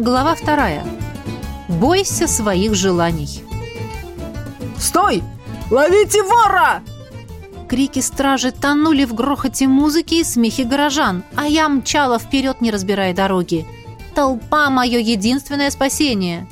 Глава вторая. Бойся своих желаний. «Стой! Ловите вора!» Крики стражи тонули в грохоте музыки и смехе горожан, а я мчала вперед, не разбирая дороги. Толпа — мое единственное спасение.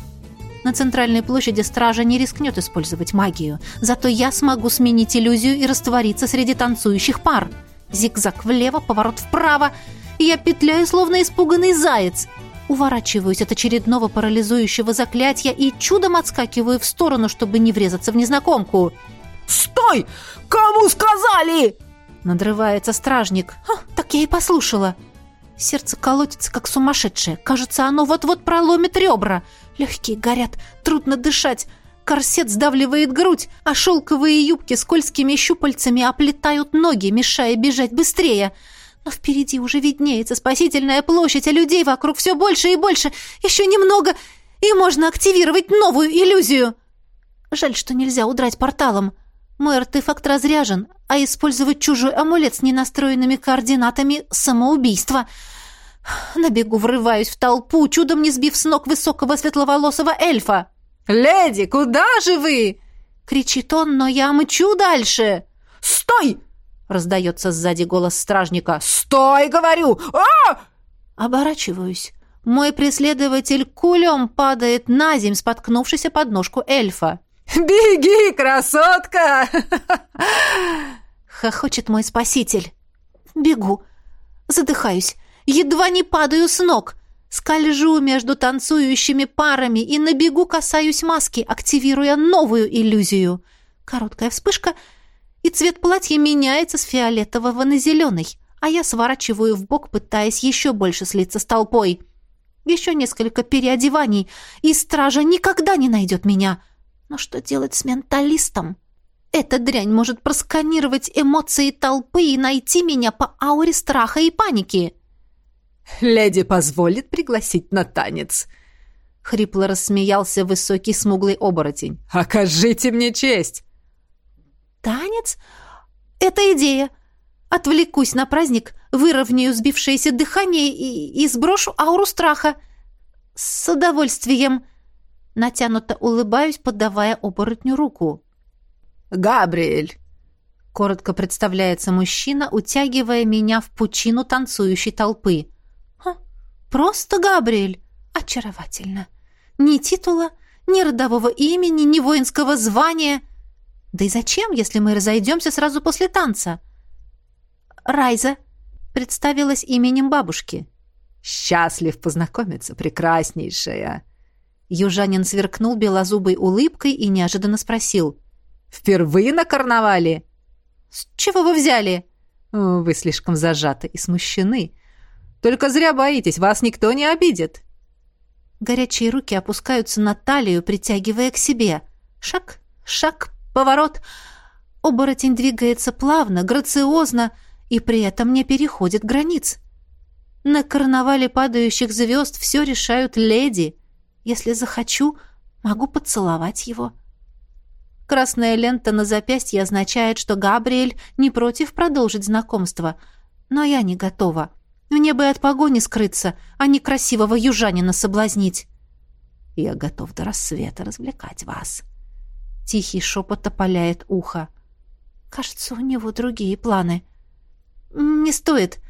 На центральной площади стража не рискнет использовать магию, зато я смогу сменить иллюзию и раствориться среди танцующих пар. Зигзаг влево, поворот вправо, и я петляю, словно испуганный заяц. Уворачиваюсь от очередного парализующего заклятия и чудом отскакиваю в сторону, чтобы не врезаться в незнакомку. «Стой! Кому сказали?» Надрывается стражник. А, так я и послушала. Сердце колотится, как сумасшедшее. Кажется, оно вот-вот проломит ребра. Легкие горят, трудно дышать. Корсет сдавливает грудь, а шелковые юбки скользкими щупальцами оплетают ноги, мешая бежать быстрее. Но впереди уже виднеется спасительная площадь, а людей вокруг все больше и больше. Еще немного, и можно активировать новую иллюзию. Жаль, что нельзя удрать порталом. Мой артефакт разряжен, а использовать чужой амулет с ненастроенными координатами — самоубийство. На бегу врываюсь в толпу, чудом не сбив с ног высокого светловолосого эльфа. «Леди, куда же вы?» — кричит он, но я мчу дальше. «Стой!» — раздается сзади голос стражника. «Стой, говорю! а Оборачиваюсь. Мой преследователь кулем падает на земь, споткнувшись о подножку эльфа. «Беги, красотка!» Хохочет мой спаситель. Бегу. Задыхаюсь. Едва не падаю с ног. Скольжу между танцующими парами и на бегу касаюсь маски, активируя новую иллюзию. Короткая вспышка, и цвет платья меняется с фиолетового на зеленый, а я сворачиваю в бок, пытаясь еще больше слиться с толпой. Еще несколько переодеваний, и стража никогда не найдет меня. Но что делать с менталистом? Эта дрянь может просканировать эмоции толпы и найти меня по ауре страха и паники. «Леди позволит пригласить на танец?» Хрипло рассмеялся высокий смуглый оборотень. «Окажите мне честь!» «Танец? Это идея. Отвлекусь на праздник, выровняю сбившееся дыхание и, и сброшу ауру страха. С удовольствием!» Натянуто улыбаюсь, подавая оборотню руку. «Габриэль!» Коротко представляется мужчина, утягивая меня в пучину танцующей толпы. «Просто Габриэль! Очаровательно! Ни титула, ни родового имени, ни воинского звания. Да и зачем, если мы разойдемся сразу после танца?» «Райза!» представилась именем бабушки. «Счастлив познакомиться, прекраснейшая!» Южанин сверкнул белозубой улыбкой и неожиданно спросил. «Впервые на карнавале?» «С чего вы взяли?» «Вы слишком зажаты и смущены. Только зря боитесь, вас никто не обидит». Горячие руки опускаются на талию, притягивая к себе. Шаг, шаг, поворот. Оборотень двигается плавно, грациозно и при этом не переходит границ. На карнавале падающих звезд все решают леди — если захочу, могу поцеловать его. Красная лента на запястье означает, что Габриэль не против продолжить знакомство. Но я не готова. Мне бы от погони скрыться, а не красивого южанина соблазнить. Я готов до рассвета развлекать вас. Тихий шепот опаляет ухо. Кажется, у него другие планы. Не стоит.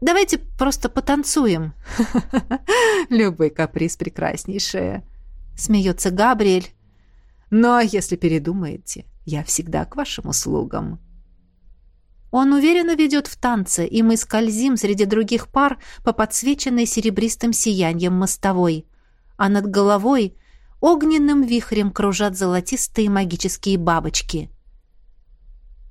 Давайте просто потанцуем. Любой каприз прекраснейшая. Смеется Габриэль. Но если передумаете, я всегда к вашим услугам. Он уверенно ведет в танце, и мы скользим среди других пар по подсвеченной серебристым сиянием мостовой. А над головой огненным вихрем кружат золотистые магические бабочки —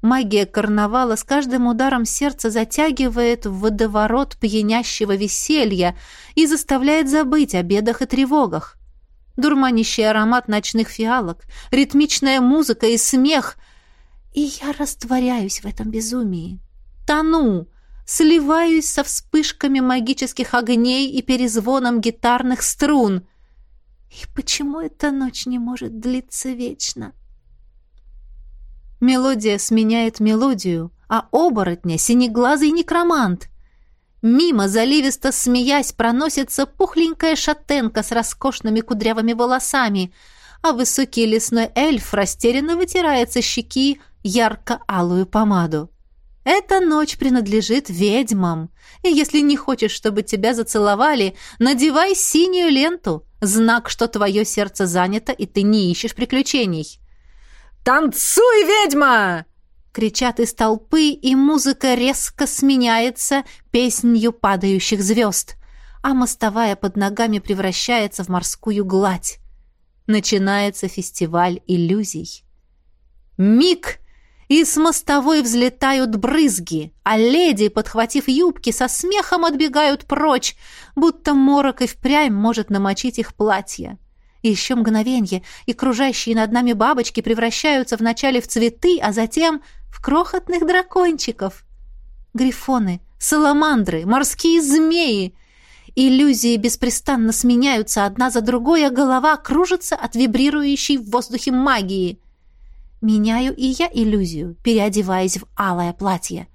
Магия карнавала с каждым ударом сердца затягивает в водоворот пьянящего веселья и заставляет забыть о бедах и тревогах. Дурманящий аромат ночных фиалок, ритмичная музыка и смех. И я растворяюсь в этом безумии. Тону, сливаюсь со вспышками магических огней и перезвоном гитарных струн. И почему эта ночь не может длиться вечно? Мелодия сменяет мелодию, а оборотня — синеглазый некромант. Мимо, заливисто смеясь, проносится пухленькая шатенка с роскошными кудрявыми волосами, а высокий лесной эльф растерянно вытирает со щеки ярко-алую помаду. Эта ночь принадлежит ведьмам, и если не хочешь, чтобы тебя зацеловали, надевай синюю ленту, знак, что твое сердце занято, и ты не ищешь приключений. «Танцуй, ведьма!» Кричат из толпы, и музыка резко сменяется песнью падающих звезд, а мостовая под ногами превращается в морскую гладь. Начинается фестиваль иллюзий. Миг, и с мостовой взлетают брызги, а леди, подхватив юбки, со смехом отбегают прочь, будто морок и впрямь может намочить их платье. Еще мгновенье, и кружащие над нами бабочки превращаются вначале в цветы, а затем в крохотных дракончиков. Грифоны, саламандры, морские змеи. Иллюзии беспрестанно сменяются одна за другой, а голова кружится от вибрирующей в воздухе магии. Меняю и я иллюзию, переодеваясь в алое платье.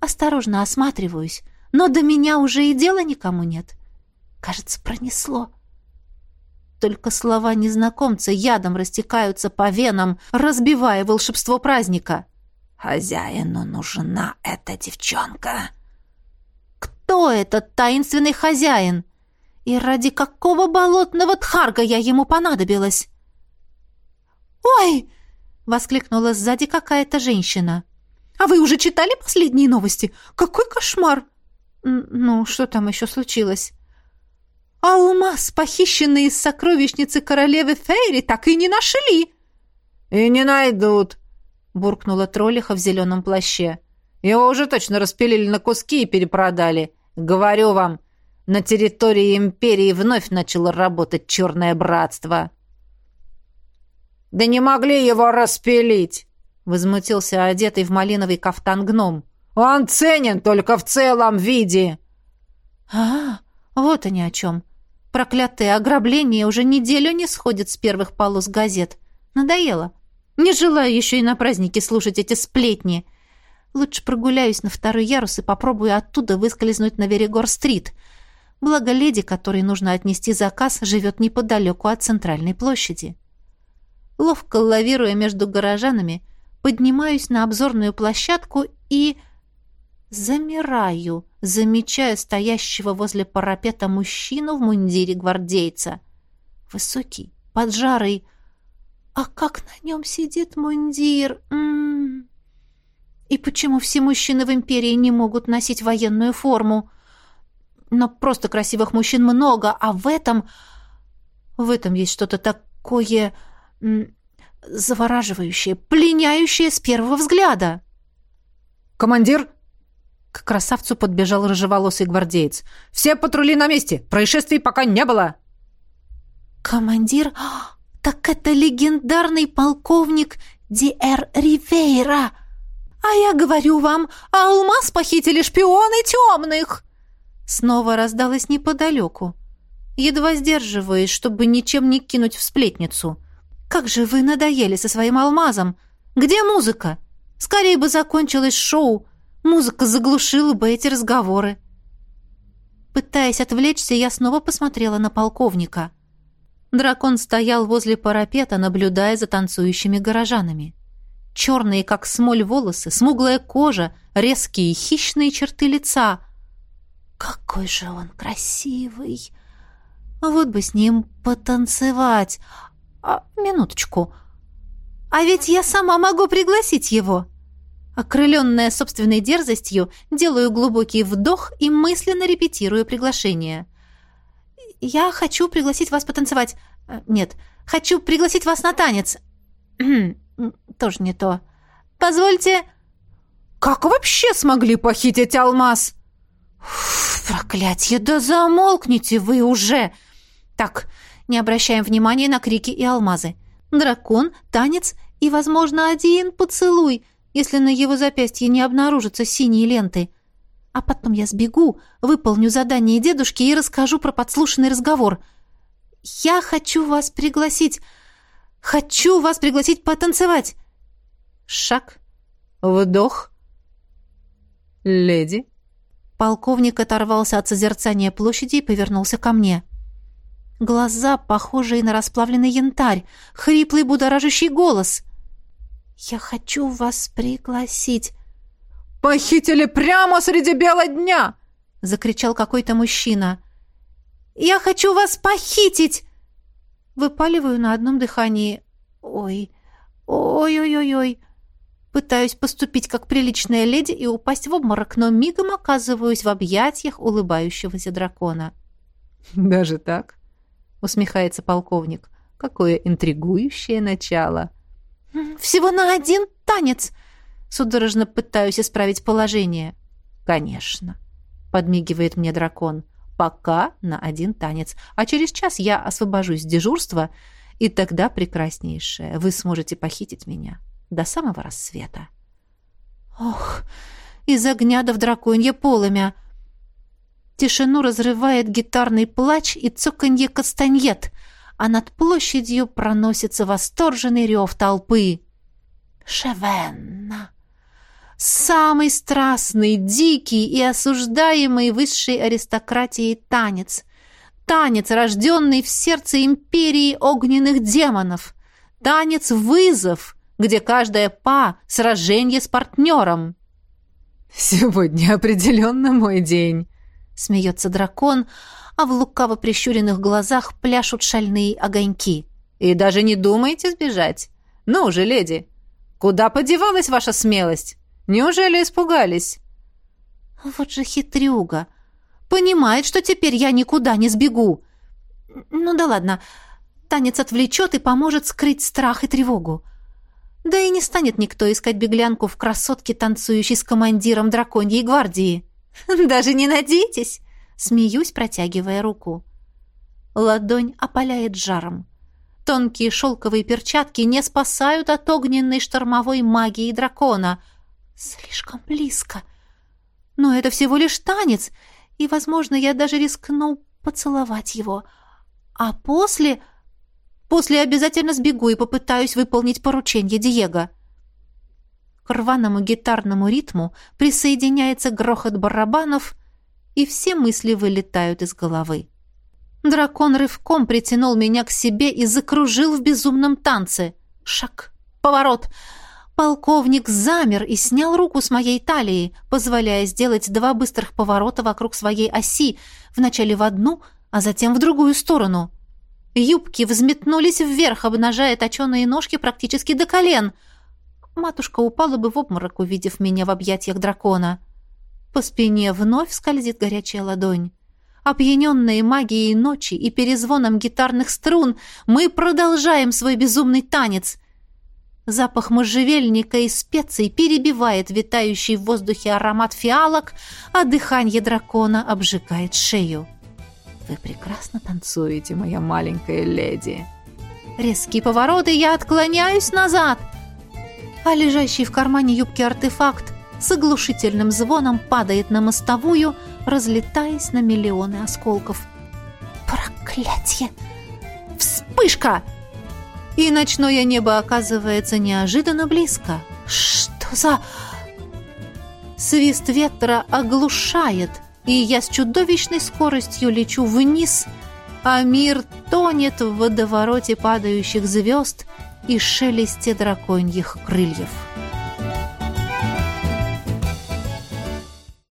Осторожно осматриваюсь, но до меня уже и дела никому нет. Кажется, пронесло. Только слова незнакомца ядом растекаются по венам, разбивая волшебство праздника. «Хозяину нужна эта девчонка». Кто этот таинственный хозяин? И ради какого болотного тхарга я ему понадобилась? «Ой!» — воскликнула сзади какая-то женщина. «А вы уже читали последние новости? Какой кошмар!» «Ну, что там еще случилось?» «Алмаз, похищенный из сокровищницы королевы Фейри, так и не нашли!» «И не найдут!» — буркнула троллиха в зеленом плаще. «Его уже точно распилили на куски и перепродали. Говорю вам, на территории империи вновь начало работать черное братство». «Да не могли его распилить!» — возмутился одетый в малиновый кафтан гном. «Он ценен только в целом виде!» «А, вот они о чем!» Проклятые ограбления уже неделю не сходят с первых полос газет. Надоело. Не желаю еще и на празднике слушать эти сплетни. Лучше прогуляюсь на второй ярус и попробую оттуда выскользнуть на Верегор-стрит. Благо леди, которой нужно отнести заказ, живет неподалеку от центральной площади. Ловко лавируя между горожанами, поднимаюсь на обзорную площадку и Замираю, замечая стоящего возле парапета мужчину в мундире гвардейца. Высокий, поджарый. А как на нем сидит мундир? М -м -м. И почему все мужчины в империи не могут носить военную форму? Но просто красивых мужчин много, а в этом... В этом есть что-то такое... завораживающее, пленяющее с первого взгляда. «Командир!» К красавцу подбежал рыжеволосый гвардеец. «Все патрули на месте! Происшествий пока не было!» «Командир? Так это легендарный полковник Диэр Ривейра! А я говорю вам, алмаз похитили шпионы темных!» Снова раздалось неподалеку. Едва сдерживаясь, чтобы ничем не кинуть в сплетницу. «Как же вы надоели со своим алмазом! Где музыка? Скорее бы закончилось шоу!» Музыка заглушила бы эти разговоры. Пытаясь отвлечься, я снова посмотрела на полковника. Дракон стоял возле парапета, наблюдая за танцующими горожанами. Черные, как смоль, волосы, смуглая кожа, резкие хищные черты лица. Какой же он красивый! Вот бы с ним потанцевать. А, минуточку. А ведь я сама могу пригласить его. Окрыленная собственной дерзостью, делаю глубокий вдох и мысленно репетирую приглашение. «Я хочу пригласить вас потанцевать. Э, нет, хочу пригласить вас на танец. Тоже не то. Позвольте...» «Как вообще смогли похитить алмаз?» «Проклятье, да замолкните вы уже!» «Так, не обращаем внимания на крики и алмазы. Дракон, танец и, возможно, один поцелуй если на его запястье не обнаружатся синие ленты. А потом я сбегу, выполню задание дедушки и расскажу про подслушанный разговор. Я хочу вас пригласить. Хочу вас пригласить потанцевать. Шаг. Вдох. Леди. Полковник оторвался от созерцания площади и повернулся ко мне. Глаза, похожие на расплавленный янтарь, хриплый будоражащий голос. «Я хочу вас пригласить». «Похитили прямо среди бела дня!» — закричал какой-то мужчина. «Я хочу вас похитить!» Выпаливаю на одном дыхании. «Ой, ой-ой-ой-ой!» Пытаюсь поступить как приличная леди и упасть в обморок, но мигом оказываюсь в объятиях улыбающегося дракона. «Даже так?» — усмехается полковник. «Какое интригующее начало!» «Всего на один танец!» Судорожно пытаюсь исправить положение. «Конечно!» — подмигивает мне дракон. «Пока на один танец, а через час я освобожусь с дежурства, и тогда, прекраснейшая, вы сможете похитить меня» до самого рассвета. Ох, из огня да в драконье полымя! Тишину разрывает гитарный плач и цоканье кастаньет, а над площадью проносится восторженный рев толпы. Шевенна! Самый страстный, дикий и осуждаемый высшей аристократией танец. Танец, рожденный в сердце империи огненных демонов. Танец-вызов — где каждая па — сражение с партнером. «Сегодня определенно мой день», — смеется дракон, а в лукаво прищуренных глазах пляшут шальные огоньки. «И даже не думайте сбежать. Ну же, леди, куда подевалась ваша смелость? Неужели испугались?» «Вот же хитрюга! Понимает, что теперь я никуда не сбегу. Ну да ладно, танец отвлечет и поможет скрыть страх и тревогу. Да и не станет никто искать беглянку в красотке, танцующей с командиром драконьей гвардии. Даже не надейтесь, смеюсь, протягивая руку. Ладонь опаляет жаром. Тонкие шелковые перчатки не спасают от огненной штормовой магии дракона. Слишком близко. Но это всего лишь танец, и, возможно, я даже рискну поцеловать его. А после После обязательно сбегу и попытаюсь выполнить поручение Диего. К рваному гитарному ритму присоединяется грохот барабанов, и все мысли вылетают из головы. Дракон рывком притянул меня к себе и закружил в безумном танце. Шаг, поворот. Полковник замер и снял руку с моей талии, позволяя сделать два быстрых поворота вокруг своей оси, вначале в одну, а затем в другую сторону. Юбки взметнулись вверх, обнажая точеные ножки практически до колен. Матушка упала бы в обморок, увидев меня в объятиях дракона. По спине вновь скользит горячая ладонь. Опьяненные магией ночи и перезвоном гитарных струн, мы продолжаем свой безумный танец. Запах можжевельника и специй перебивает витающий в воздухе аромат фиалок, а дыхание дракона обжигает шею. Вы прекрасно танцуете, моя маленькая леди. Резкие повороты, я отклоняюсь назад. А лежащий в кармане юбки артефакт с оглушительным звоном падает на мостовую, разлетаясь на миллионы осколков. Проклятье! Вспышка! И ночное небо оказывается неожиданно близко. Что за... Свист ветра оглушает — и я с чудовищной скоростью лечу вниз, а мир тонет в водовороте падающих звезд и шелесте драконьих крыльев.